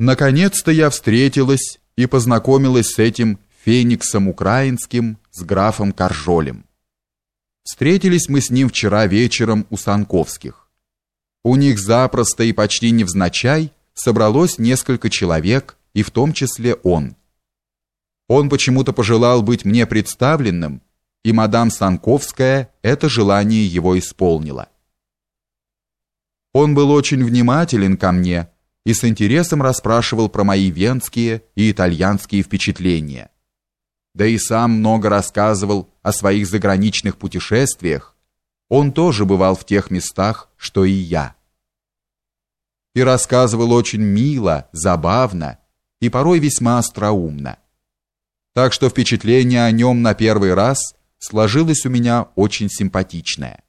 Наконец-то я встретилась и познакомилась с этим фениксом украинским, с графом Коржолем. Встретились мы с ним вчера вечером у Санковских. У них запросто и почти невзначай собралось несколько человек, и в том числе он. Он почему-то пожелал быть мне представленным, и мадам Санковская это желание его исполнила. Он был очень внимателен ко мне и с интересом расспрашивал про мои венские и итальянские впечатления. Да и сам много рассказывал о своих заграничных путешествиях. Он тоже бывал в тех местах, что и я. И рассказывал очень мило, забавно и порой весьма остроумно. Так что впечатление о нем на первый раз сложилось у меня очень симпатичное.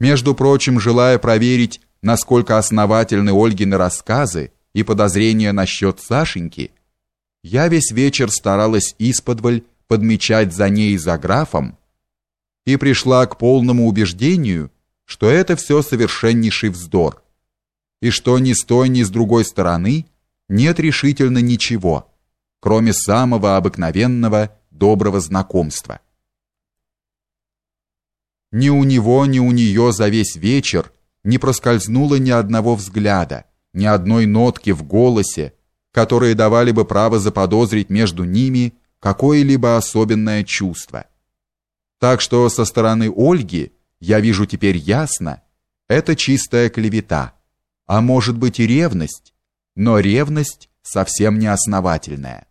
Между прочим, желая проверить, насколько основательны Ольгины рассказы и подозрения насчет Сашеньки, я весь вечер старалась исподволь подмечать за ней и за графом и пришла к полному убеждению, что это все совершеннейший вздор, и что ни с той, ни с другой стороны нет решительно ничего, кроме самого обыкновенного доброго знакомства. Ни у него, ни у нее за весь вечер не проскользнуло ни одного взгляда, ни одной нотки в голосе, которые давали бы право заподозрить между ними какое-либо особенное чувство. Так что со стороны Ольги, я вижу теперь ясно, это чистая клевета, а может быть и ревность, но ревность совсем не основательная.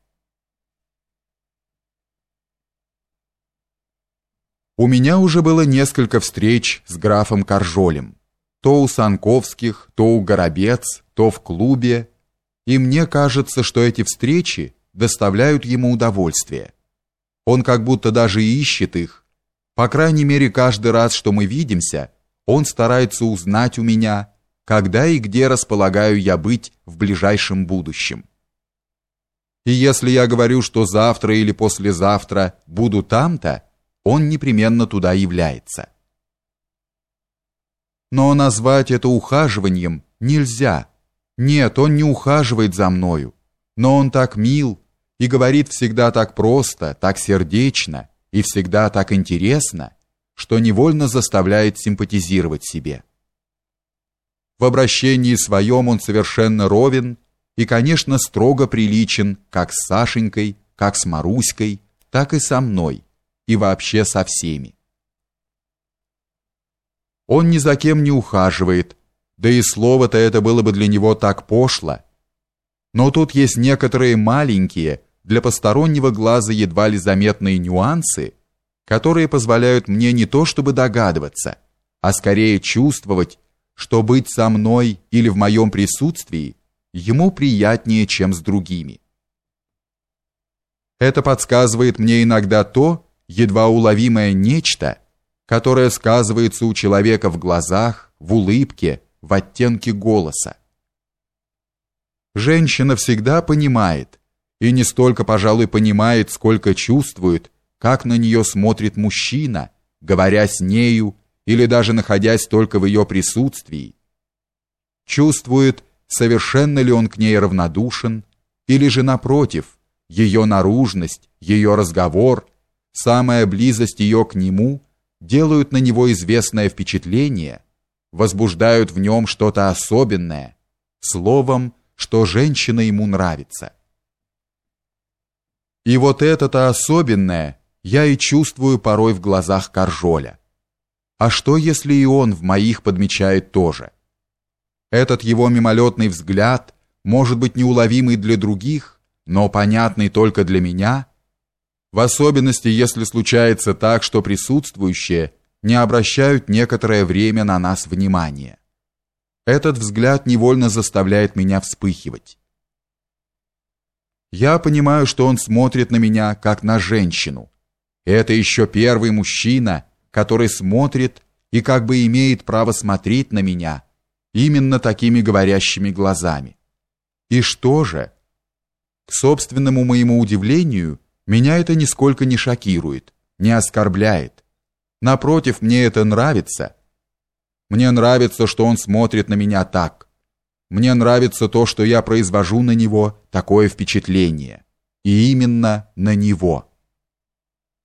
У меня уже было несколько встреч с графом Коржолем. То у Санковских, то у Горобец, то в клубе. И мне кажется, что эти встречи доставляют ему удовольствие. Он как будто даже ищет их. По крайней мере, каждый раз, что мы видимся, он старается узнать у меня, когда и где располагаю я быть в ближайшем будущем. И если я говорю, что завтра или послезавтра буду там-то, он непременно туда является. Но назвать это ухаживанием нельзя. Нет, он не ухаживает за мною, но он так мил и говорит всегда так просто, так сердечно и всегда так интересно, что невольно заставляет симпатизировать себе. В обращении своем он совершенно ровен и, конечно, строго приличен как с Сашенькой, как с Маруськой, так и со мной и вообще со всеми. Он ни за кем не ухаживает, да и слово-то это было бы для него так пошло. Но тут есть некоторые маленькие, для постороннего глаза едва ли заметные нюансы, которые позволяют мне не то чтобы догадываться, а скорее чувствовать, что быть со мной или в моем присутствии ему приятнее, чем с другими. Это подсказывает мне иногда то, едва уловимое нечто, которое сказывается у человека в глазах, в улыбке, в оттенке голоса. Женщина всегда понимает, и не столько, пожалуй, понимает, сколько чувствует, как на нее смотрит мужчина, говоря с нею или даже находясь только в ее присутствии. Чувствует, совершенно ли он к ней равнодушен, или же напротив, ее наружность, ее разговор – самая близость ее к нему делают на него известное впечатление, возбуждают в нем что-то особенное, словом, что женщина ему нравится. И вот это-то особенное я и чувствую порой в глазах Каржоля. А что, если и он в моих подмечает тоже? Этот его мимолетный взгляд, может быть неуловимый для других, но понятный только для меня – в особенности, если случается так, что присутствующие не обращают некоторое время на нас внимания. Этот взгляд невольно заставляет меня вспыхивать. Я понимаю, что он смотрит на меня как на женщину. Это еще первый мужчина, который смотрит и как бы имеет право смотреть на меня именно такими говорящими глазами. И что же? К собственному моему удивлению, меня это нисколько не шокирует, не оскорбляет. Напротив, мне это нравится. Мне нравится, что он смотрит на меня так. Мне нравится то, что я произвожу на него такое впечатление. И именно на него.